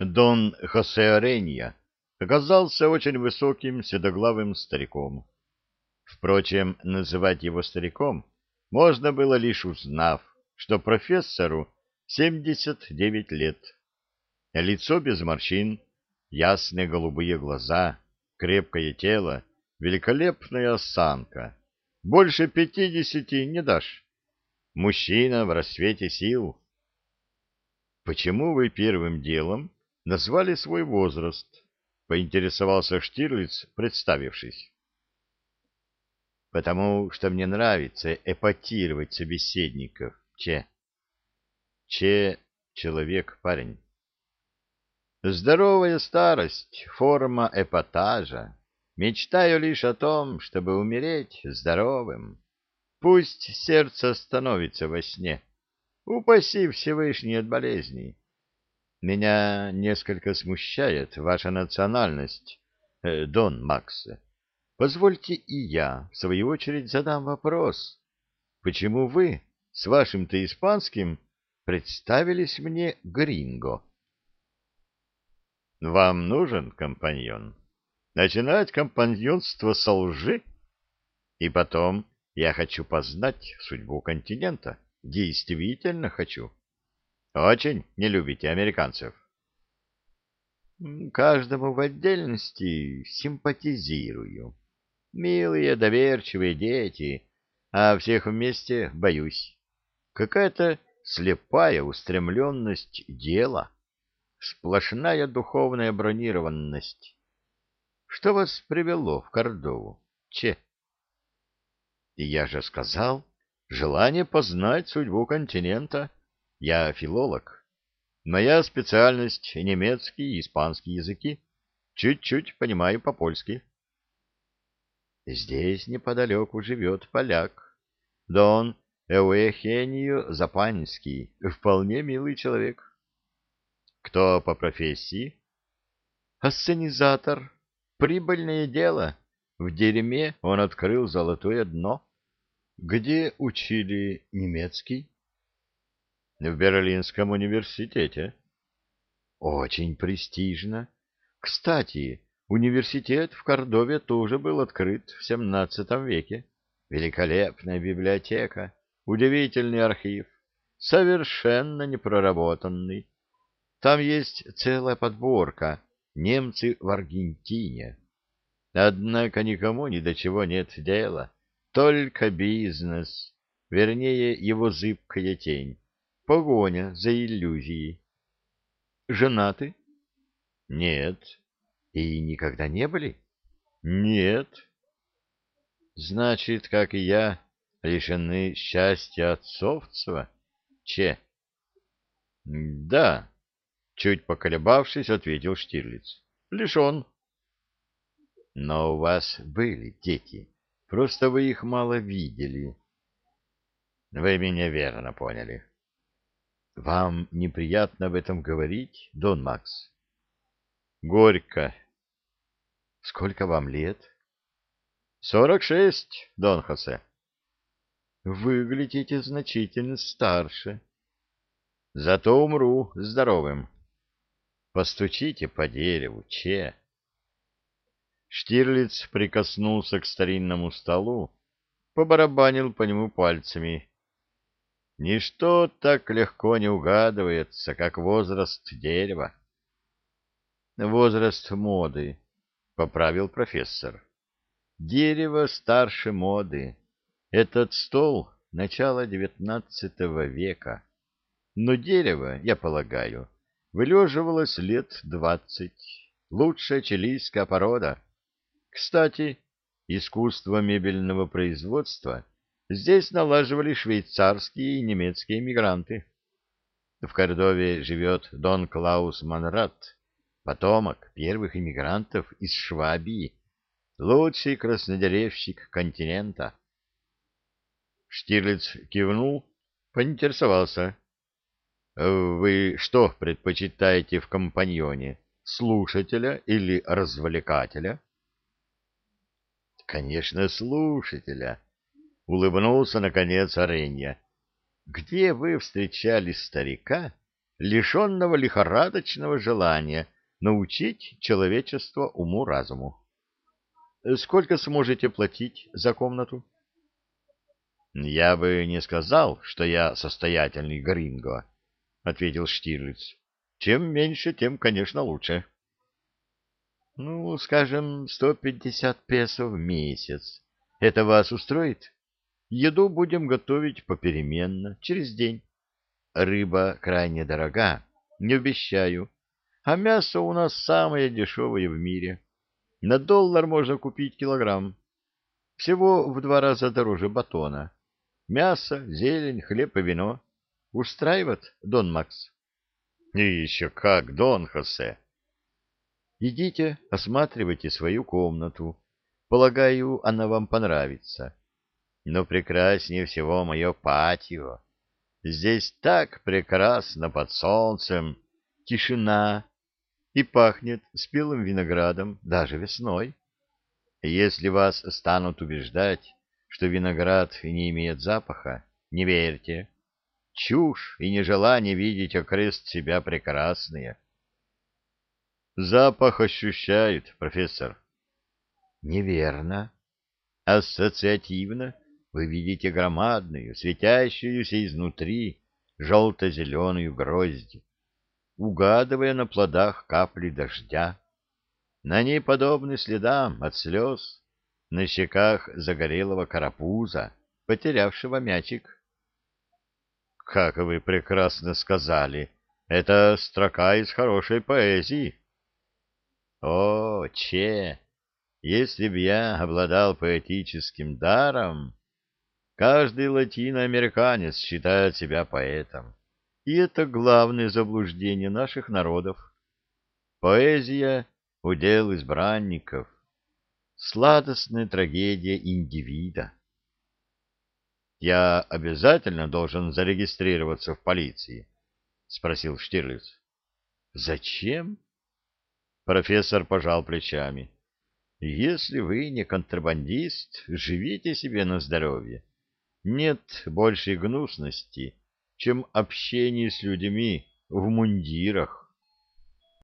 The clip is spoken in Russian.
Дон Хосе Оренья оказался очень высоким седоглавым стариком. Впрочем, называть его стариком можно было лишь узнав, что профессору 79 лет. Лицо без морщин, ясные голубые глаза, крепкое тело, великолепная осанка. Больше пятидесяти не дашь. Мужчина в рассвете сил. Почему вы первым делом назвали свой возраст? Поинтересовался Штирлиц, представившись. Потому что мне нравится эпатировать собеседников, Че. Че — человек, парень. Здоровая старость — форма эпатажа. Мечтаю лишь о том, чтобы умереть здоровым. Пусть сердце становится во сне. Упаси Всевышний от болезней. Меня несколько смущает ваша национальность, э, Дон Макс. Позвольте и я, в свою очередь, задам вопрос. Почему вы с вашим-то испанским представились мне гринго? Вам нужен компаньон? Начинать компаньонство со лжи? И потом я хочу познать судьбу континента. Действительно хочу. Очень не любите американцев. Каждому в отдельности симпатизирую. Милые, доверчивые дети, а всех вместе боюсь. Какая-то слепая устремленность дела, сплошная духовная бронированность. Что вас привело в Кордову, Че? Я же сказал, желание познать судьбу континента. Я филолог. Моя специальность — немецкий и испанский языки. Чуть-чуть понимаю по-польски. Здесь неподалеку живет поляк. Дон Эуэхению Запанский. Вполне милый человек. Кто по профессии? Ассенизатор. Прибыльное дело. В дерьме он открыл золотое дно. Где учили немецкий? В Берлинском университете. Очень престижно. Кстати, университет в Кордове тоже был открыт в XVII веке. Великолепная библиотека, удивительный архив, совершенно непроработанный. Там есть целая подборка «Немцы в Аргентине». Однако никому ни до чего нет дела, только бизнес, вернее его зыбкая тень, погоня за иллюзией. Женаты? Нет. И никогда не были? Нет. Значит, как и я, лишены счастья отцовства? Че? Да, чуть поколебавшись, ответил Штирлиц. Лишен. Но у вас были дети. Просто вы их мало видели. Вы меня верно поняли. Вам неприятно об этом говорить, Дон Макс? Горько. Сколько вам лет? Сорок шесть, Дон Хосе. Выглядите значительно старше. Зато умру здоровым. Постучите по дереву, Че. Штирлиц прикоснулся к старинному столу, побарабанил по нему пальцами. Ничто так легко не угадывается, как возраст дерева. Возраст моды, — поправил профессор. Дерево старше моды. Этот стол — начало девятнадцатого века. Но дерево, я полагаю, вылеживалось лет двадцать. Лучшая чилийская порода. Кстати, искусство мебельного производства здесь налаживали швейцарские и немецкие мигранты. В Кордове живет Дон Клаус Манрат, потомок первых иммигрантов из Швабии, лучший краснодеревщик континента. Штирлиц кивнул, поинтересовался. — Вы что предпочитаете в компаньоне, слушателя или развлекателя? Конечно, слушателя. Улыбнулся, наконец, Оренья. Где вы встречали старика, лишенного лихорадочного желания научить человечество уму-разуму. Сколько сможете платить за комнату? Я бы не сказал, что я состоятельный гринго, ответил Штирлиц. Чем меньше, тем, конечно, лучше. Ну, скажем, сто пятьдесят песо в месяц. Это вас устроит? Еду будем готовить попеременно, через день. Рыба крайне дорога, не обещаю. А мясо у нас самое дешевое в мире. На доллар можно купить килограмм. Всего в два раза дороже батона. Мясо, зелень, хлеб и вино. Устраивает, Дон Макс? И еще как, Дон Хосе. Идите, осматривайте свою комнату. Полагаю, она вам понравится. Но прекраснее всего мое патио. Здесь так прекрасно под солнцем, тишина, и пахнет спелым виноградом даже весной. Если вас станут убеждать, что виноград не имеет запаха, не верьте. Чушь и нежелание видеть окрест себя прекрасные. Запах ощущают, профессор. Неверно. Ассоциативно вы видите громадную, светящуюся изнутри желто-зеленую гроздь угадывая на плодах капли дождя. На ней подобны следам от слез, на щеках загорелого карапуза, потерявшего мячик. — Как вы прекрасно сказали! Это строка из хорошей поэзии. — О, Че! Если б я обладал поэтическим даром... Каждый латиноамериканец считает себя поэтом. И это главное заблуждение наших народов. Поэзия — удел избранников, сладостная трагедия индивида. «Я обязательно должен зарегистрироваться в полиции?» — спросил Штирлиц. «Зачем?» Профессор пожал плечами. «Если вы не контрабандист, живите себе на здоровье. Нет большей гнусности» чем общение с людьми в мундирах.